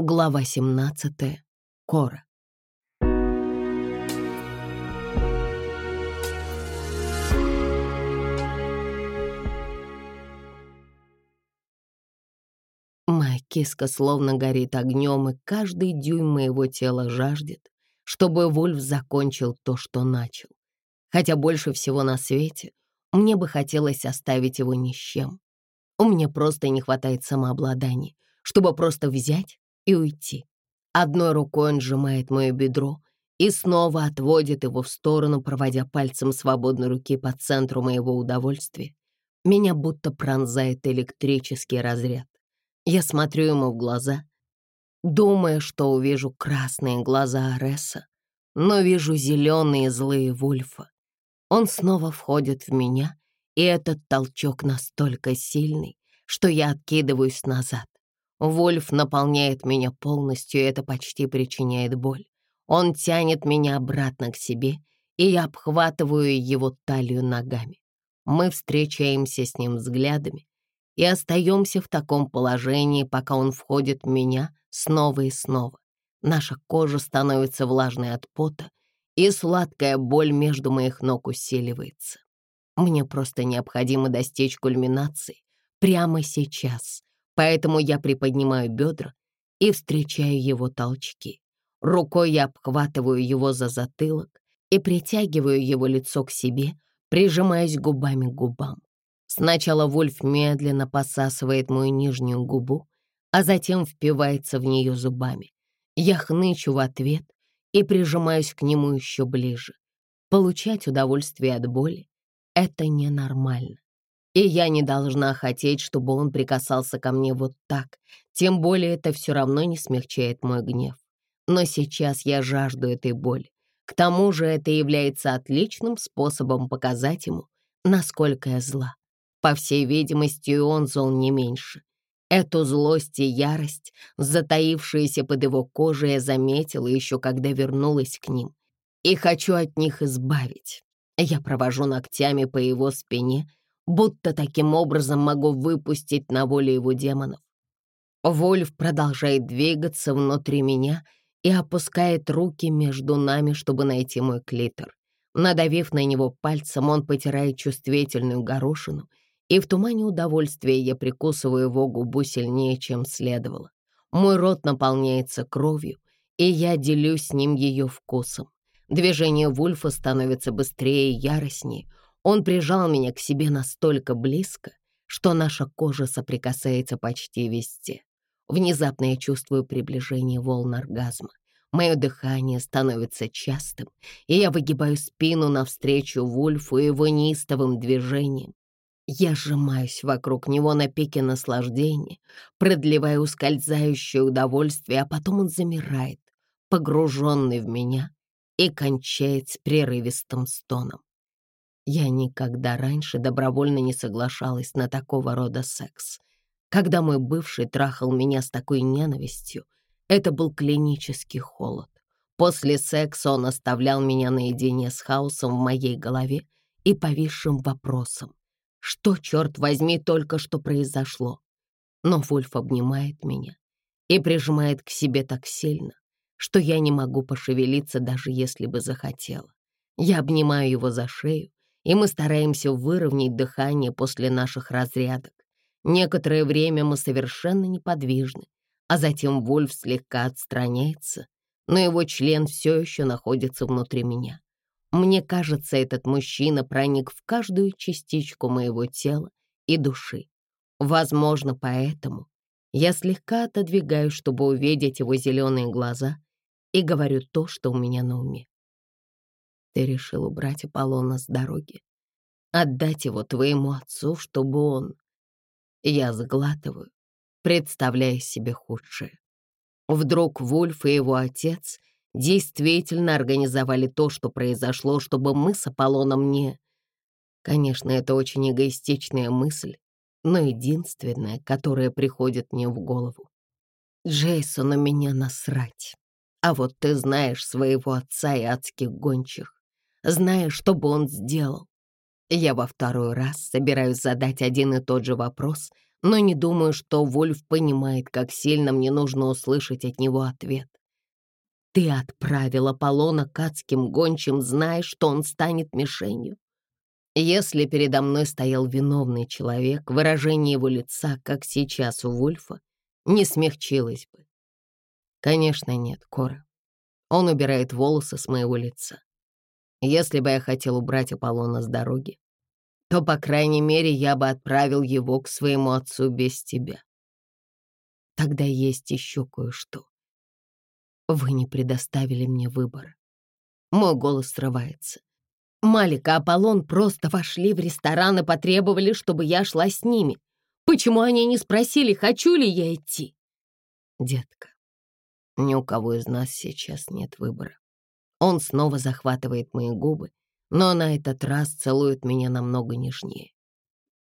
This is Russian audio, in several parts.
Глава 17. Кора. Моя киска словно горит огнем, и каждый дюйм моего тела жаждет, чтобы Вольф закончил то, что начал. Хотя больше всего на свете мне бы хотелось оставить его ни с чем. У меня просто не хватает самообладания, чтобы просто взять и уйти. Одной рукой он сжимает мое бедро и снова отводит его в сторону, проводя пальцем свободной руки по центру моего удовольствия. Меня будто пронзает электрический разряд. Я смотрю ему в глаза, думая, что увижу красные глаза Ареса, но вижу зеленые злые Вульфа. Он снова входит в меня, и этот толчок настолько сильный, что я откидываюсь назад. Вольф наполняет меня полностью, и это почти причиняет боль. Он тянет меня обратно к себе, и я обхватываю его талию ногами. Мы встречаемся с ним взглядами и остаемся в таком положении, пока он входит в меня снова и снова. Наша кожа становится влажной от пота, и сладкая боль между моих ног усиливается. Мне просто необходимо достичь кульминации прямо сейчас, поэтому я приподнимаю бедра и встречаю его толчки. Рукой я обхватываю его за затылок и притягиваю его лицо к себе, прижимаясь губами к губам. Сначала Вольф медленно посасывает мою нижнюю губу, а затем впивается в нее зубами. Я хнычу в ответ и прижимаюсь к нему еще ближе. Получать удовольствие от боли — это ненормально. И я не должна хотеть, чтобы он прикасался ко мне вот так, тем более это все равно не смягчает мой гнев. Но сейчас я жажду этой боли. К тому же это является отличным способом показать ему, насколько я зла. По всей видимости, и он зол не меньше. Эту злость и ярость, затаившиеся под его кожей, я заметила еще когда вернулась к ним. И хочу от них избавить. Я провожу ногтями по его спине, будто таким образом могу выпустить на волю его демонов. Вольф продолжает двигаться внутри меня и опускает руки между нами, чтобы найти мой клитор. Надавив на него пальцем, он потирает чувствительную горошину, и в тумане удовольствия я прикусываю его губу сильнее, чем следовало. Мой рот наполняется кровью, и я делюсь с ним ее вкусом. Движение Вульфа становится быстрее и яростнее — он прижал меня к себе настолько близко, что наша кожа соприкасается почти везде. Внезапно я чувствую приближение волн оргазма. Мое дыхание становится частым, и я выгибаю спину навстречу Вульфу и его неистовым движением. Я сжимаюсь вокруг него на пике наслаждения, продлевая ускользающее удовольствие, а потом он замирает, погруженный в меня, и кончает с прерывистым стоном. Я никогда раньше добровольно не соглашалась на такого рода секс. Когда мой бывший трахал меня с такой ненавистью, это был клинический холод. После секса он оставлял меня наедине с хаосом в моей голове и повисшим вопросом. Что, черт возьми, только что произошло? Но Вольф обнимает меня и прижимает к себе так сильно, что я не могу пошевелиться, даже если бы захотела. Я обнимаю его за шею, и мы стараемся выровнять дыхание после наших разрядок. Некоторое время мы совершенно неподвижны, а затем Вольф слегка отстраняется, но его член все еще находится внутри меня. Мне кажется, этот мужчина проник в каждую частичку моего тела и души. Возможно, поэтому я слегка отодвигаю, чтобы увидеть его зеленые глаза, и говорю то, что у меня на уме. Ты решил убрать Аполлона с дороги. Отдать его твоему отцу, чтобы он... Я сглатываю, представляя себе худшее. Вдруг Вульф и его отец действительно организовали то, что произошло, чтобы мы с Аполлоном не... Конечно, это очень эгоистичная мысль, но единственная, которая приходит мне в голову. Джейсону меня насрать. А вот ты знаешь своего отца и адских гончих. Знаешь, что бы он сделал. Я во второй раз собираюсь задать один и тот же вопрос, но не думаю, что Вольф понимает, как сильно мне нужно услышать от него ответ. Ты отправил Аполлона к адским гончим, зная, что он станет мишенью. Если передо мной стоял виновный человек, выражение его лица, как сейчас у Вульфа, не смягчилось бы. Конечно, нет, Кора. Он убирает волосы с моего лица. Если бы я хотел убрать Аполлона с дороги, то, по крайней мере, я бы отправил его к своему отцу без тебя. Тогда есть еще кое-что. Вы не предоставили мне выбора. Мой голос срывается. Малика и Аполлон просто вошли в ресторан и потребовали, чтобы я шла с ними. Почему они не спросили, хочу ли я идти? Детка, ни у кого из нас сейчас нет выбора. Он снова захватывает мои губы, но на этот раз целует меня намного нежнее.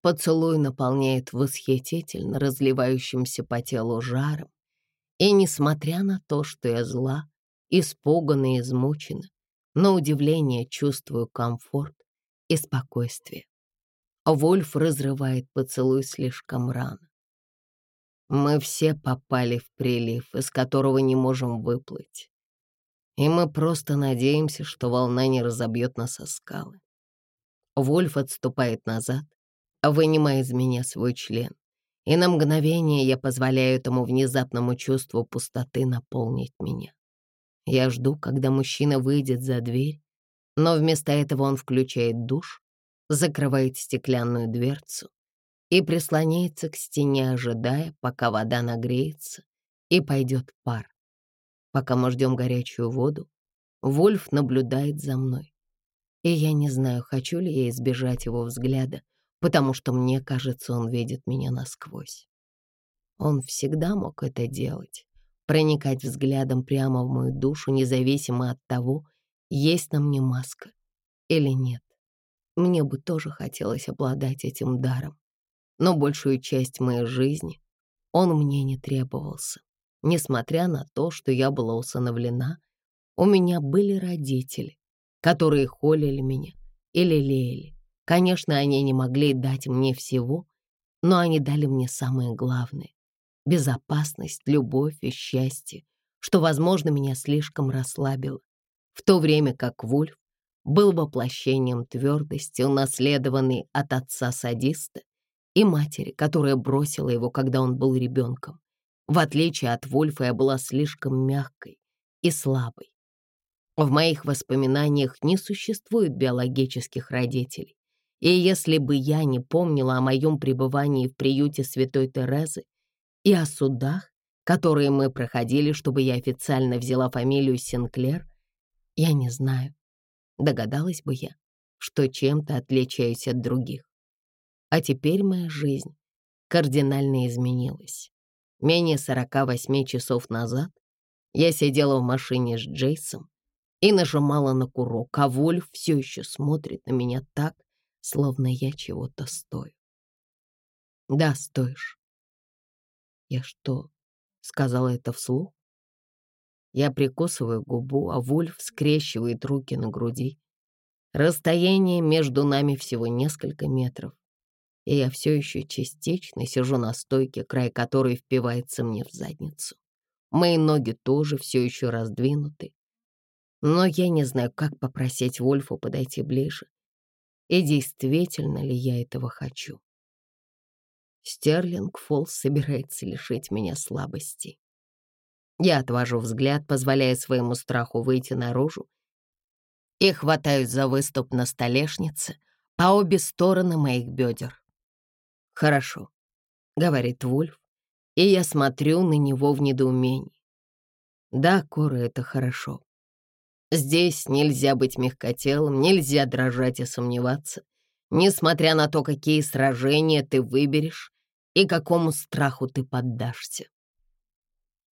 Поцелуй наполняет восхитительно разливающимся по телу жаром, и несмотря на то, что я зла, испугана и измучена, на удивление чувствую комфорт и спокойствие. Вольф разрывает поцелуй слишком рано. Мы все попали в прилив, из которого не можем выплыть. И мы просто надеемся, что волна не разобьет нас о скалы. Вольф отступает назад, вынимая из меня свой член и на мгновение я позволяю этому внезапному чувству пустоты наполнить меня. Я жду, когда мужчина выйдет за дверь, но вместо этого он включает душ, закрывает стеклянную дверцу и прислоняется к стене, ожидая, пока вода нагреется и пойдет пар. Пока мы ждем горячую воду, Вольф наблюдает за мной. И я не знаю, хочу ли я избежать его взгляда, потому что мне кажется, он видит меня насквозь. Он всегда мог это делать, проникать взглядом прямо в мою душу, независимо от того, есть на мне маска или нет. Мне бы тоже хотелось обладать этим даром, но большую часть моей жизни он мне не требовался. Несмотря на то, что я была усыновлена, у меня были родители, которые холили меня или лелеяли, Конечно, они не могли дать мне всего, но они дали мне самое главное — безопасность, любовь и счастье, что, возможно, меня слишком расслабило, в то время как Вульф был воплощением твердости, унаследованной от отца-садиста и матери, которая бросила его, когда он был ребенком. В отличие от Вульфа я была слишком мягкой и слабой. В моих воспоминаниях не существует биологических родителей. И если бы я не помнила о моем пребывании в приюте Святой Терезы и о судах, которые мы проходили, чтобы я официально взяла фамилию Синклер, я не знаю, догадалась бы я, что чем-то отличаюсь от других. А теперь моя жизнь кардинально изменилась. Менее 48 часов назад я сидела в машине с Джейсом и нажимала на курок, а Вольф все еще смотрит на меня так, словно я чего-то стою. Да, стоишь. Я что, сказала это вслух? Я прикусываю губу, а Вульф скрещивает руки на груди. Расстояние между нами всего несколько метров, и я все еще частично сижу на стойке, край которой впивается мне в задницу. Мои ноги тоже все еще раздвинуты, но я не знаю, как попросить Вольфа подойти ближе и действительно ли я этого хочу. Стерлинг Фолс собирается лишить меня слабости. Я отвожу взгляд, позволяя своему страху выйти наружу, и хватаюсь за выступ на столешнице по обе стороны моих бедер. «Хорошо», — говорит Вульф, и я смотрю на него в недоумении. «Да, Кора, это хорошо. Здесь нельзя быть мягкотелым, нельзя дрожать и сомневаться, несмотря на то, какие сражения ты выберешь и какому страху ты поддашься.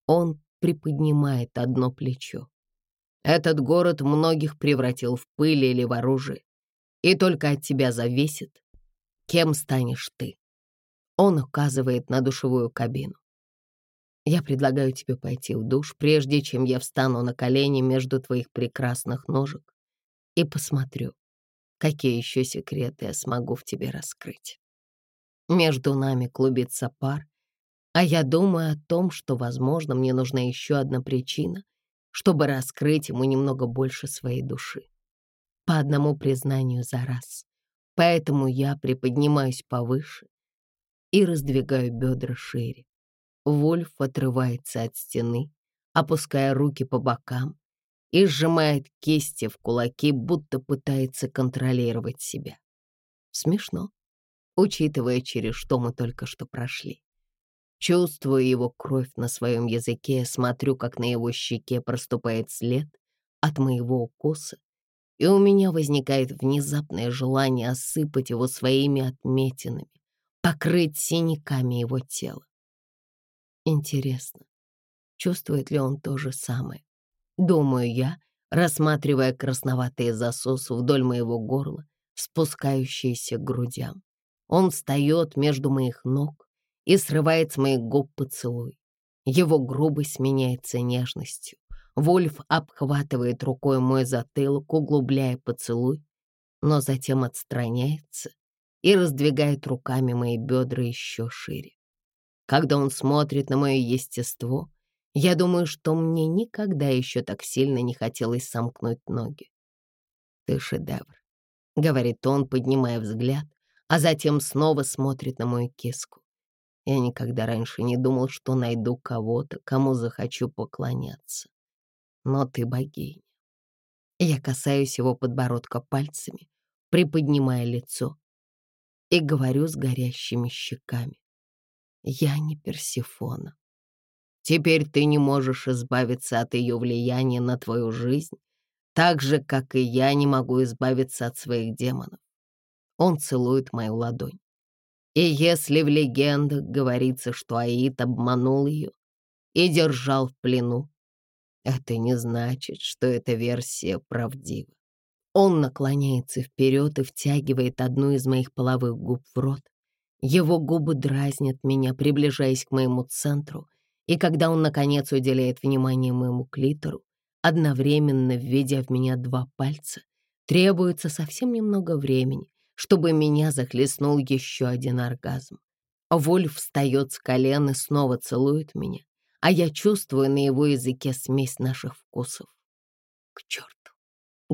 Он приподнимает одно плечо. Этот город многих превратил в пыль или в оружие, и только от тебя зависит, кем станешь ты. Он указывает на душевую кабину. Я предлагаю тебе пойти в душ, прежде чем я встану на колени между твоих прекрасных ножек и посмотрю, какие еще секреты я смогу в тебе раскрыть. Между нами клубится пар, а я думаю о том, что, возможно, мне нужна еще одна причина, чтобы раскрыть ему немного больше своей души. По одному признанию за раз. Поэтому я приподнимаюсь повыше и раздвигаю бедра шире. Вольф отрывается от стены, опуская руки по бокам и сжимает кисти в кулаки, будто пытается контролировать себя. Смешно, учитывая, через что мы только что прошли. Чувствую его кровь на своем языке, смотрю, как на его щеке проступает след от моего укуса, и у меня возникает внезапное желание осыпать его своими отметинами, покрыть синяками его тело. Интересно, чувствует ли он то же самое? Думаю я, рассматривая красноватые засосы вдоль моего горла, спускающиеся к грудям. Он встает между моих ног и срывает с моих губ поцелуй. Его грубость меняется нежностью. Вольф обхватывает рукой мой затылок, углубляя поцелуй, но затем отстраняется и раздвигает руками мои бедра еще шире. Когда он смотрит на мое естество, я думаю, что мне никогда еще так сильно не хотелось сомкнуть ноги. «Ты шедевр», — говорит он, поднимая взгляд, а затем снова смотрит на мою киску. Я никогда раньше не думал, что найду кого-то, кому захочу поклоняться. Но ты богиня. Я касаюсь его подбородка пальцами, приподнимая лицо, и говорю с горящими щеками. Я не Персифона. Теперь ты не можешь избавиться от ее влияния на твою жизнь, так же, как и я не могу избавиться от своих демонов. Он целует мою ладонь. И если в легендах говорится, что Аид обманул ее и держал в плену, это не значит, что эта версия правдива. Он наклоняется вперед и втягивает одну из моих половых губ в рот. Его губы дразнят меня, приближаясь к моему центру, и когда он, наконец, уделяет внимание моему клитору, одновременно введя в меня два пальца, требуется совсем немного времени, чтобы меня захлестнул еще один оргазм. Вольф встает с колен и снова целует меня, а я чувствую на его языке смесь наших вкусов. «К черту!» —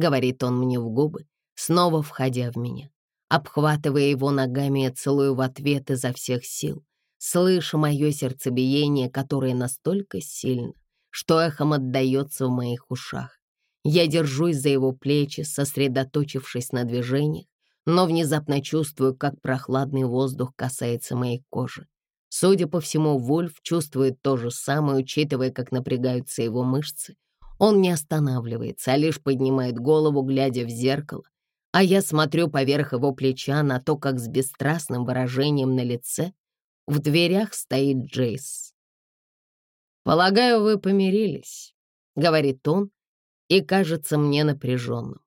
говорит он мне в губы, снова входя в меня. Обхватывая его ногами, я целую в ответ изо всех сил, слыша мое сердцебиение, которое настолько сильно, что эхом отдается в моих ушах. Я держусь за его плечи, сосредоточившись на движениях, но внезапно чувствую, как прохладный воздух касается моей кожи. Судя по всему, Вольф чувствует то же самое, учитывая, как напрягаются его мышцы. Он не останавливается, а лишь поднимает голову, глядя в зеркало, а я смотрю поверх его плеча на то, как с бесстрастным выражением на лице в дверях стоит Джейс. «Полагаю, вы помирились», — говорит он, и кажется мне напряженным.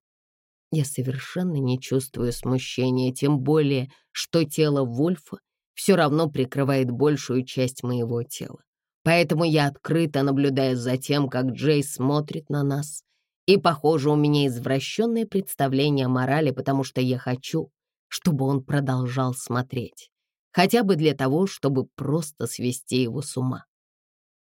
Я совершенно не чувствую смущения, тем более, что тело Вольфа все равно прикрывает большую часть моего тела. Поэтому я открыто наблюдаю за тем, как Джей смотрит на нас. И, похоже, у меня извращенное представление о морали, потому что я хочу, чтобы он продолжал смотреть. Хотя бы для того, чтобы просто свести его с ума.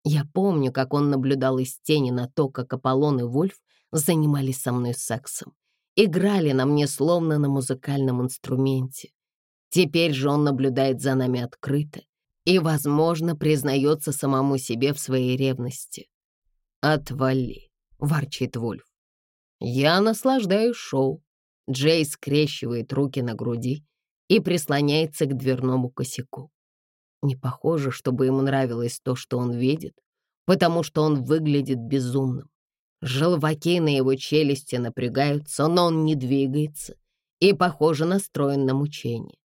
Я помню, как он наблюдал из тени на то, как Аполлон и Вольф занимались со мной сексом играли на мне словно на музыкальном инструменте. Теперь же он наблюдает за нами открыто и, возможно, признается самому себе в своей ревности. «Отвали», — ворчит Вольф. «Я наслаждаюсь шоу». Джей скрещивает руки на груди и прислоняется к дверному косяку. Не похоже, чтобы ему нравилось то, что он видит, потому что он выглядит безумным. Желваки на его челюсти напрягаются, но он не двигается и, похоже, настроен на мучение.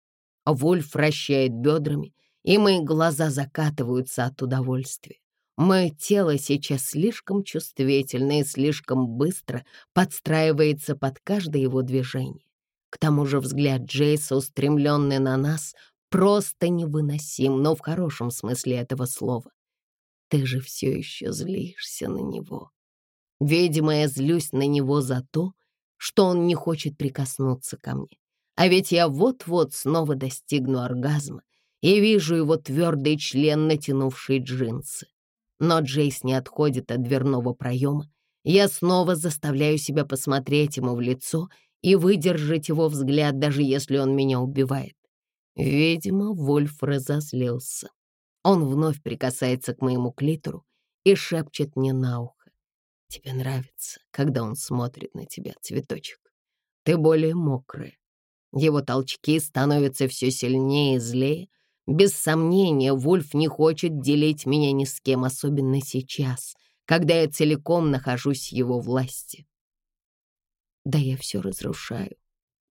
Вольф вращает бедрами, и мои глаза закатываются от удовольствия. Мое тело сейчас слишком чувствительно и слишком быстро подстраивается под каждое его движение. К тому же взгляд Джейса, устремленный на нас, просто невыносим, но в хорошем смысле этого слова. Ты же все еще злишься на него. Видимо, я злюсь на него за то, что он не хочет прикоснуться ко мне. А ведь я вот-вот снова достигну оргазма, и вижу его твердый член, натянувший джинсы. Но Джейс не отходит от дверного проема. Я снова заставляю себя посмотреть ему в лицо и выдержать его взгляд, даже если он меня убивает. Видимо, Вольф разозлился. Он вновь прикасается к моему клитору и шепчет мне на ухо. «Тебе нравится, когда он смотрит на тебя, цветочек. Ты более мокрая. Его толчки становятся все сильнее и злее. Без сомнения, Вольф не хочет делить меня ни с кем, особенно сейчас, когда я целиком нахожусь в его власти. Да я все разрушаю,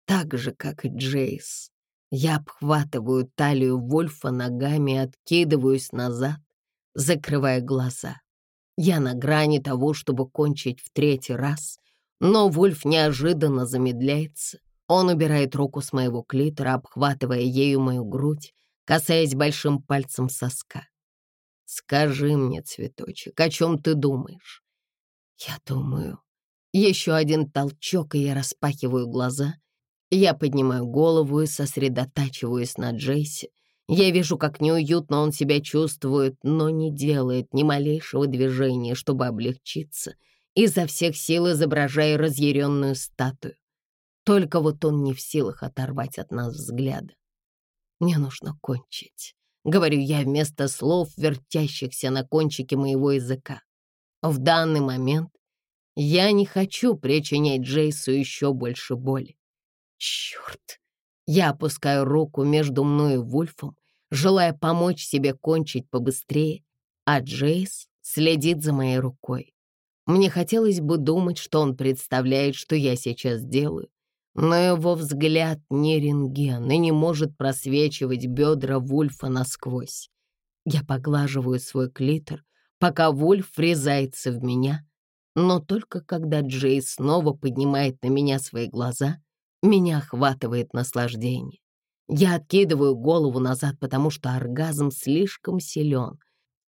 так же, как и Джейс. Я обхватываю талию Вольфа ногами откидываюсь назад, закрывая глаза. Я на грани того, чтобы кончить в третий раз, но Вольф неожиданно замедляется. Он убирает руку с моего клитора, обхватывая ею мою грудь, касаясь большим пальцем соска. «Скажи мне, цветочек, о чем ты думаешь?» «Я думаю...» Еще один толчок, и я распахиваю глаза. Я поднимаю голову и сосредотачиваюсь на Джейсе. Я вижу, как неуютно он себя чувствует, но не делает ни малейшего движения, чтобы облегчиться, изо всех сил изображая разъяренную статую. Только вот он не в силах оторвать от нас взгляда. Мне нужно кончить. Говорю я вместо слов, вертящихся на кончике моего языка. В данный момент я не хочу причинять Джейсу еще больше боли. Черт! Я опускаю руку между мной и Вульфом, желая помочь себе кончить побыстрее, а Джейс следит за моей рукой. Мне хотелось бы думать, что он представляет, что я сейчас делаю, но его взгляд не рентген и не может просвечивать бедра Вульфа насквозь. Я поглаживаю свой клитор, пока Вульф врезается в меня, но только когда Джей снова поднимает на меня свои глаза, меня охватывает наслаждение. Я откидываю голову назад, потому что оргазм слишком силен,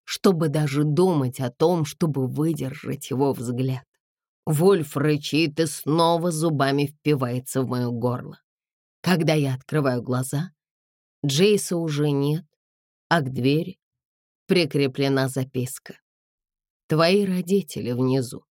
чтобы даже думать о том, чтобы выдержать его взгляд. Вольф рычит и снова зубами впивается в мое горло. Когда я открываю глаза, Джейса уже нет, а к двери прикреплена записка. Твои родители внизу.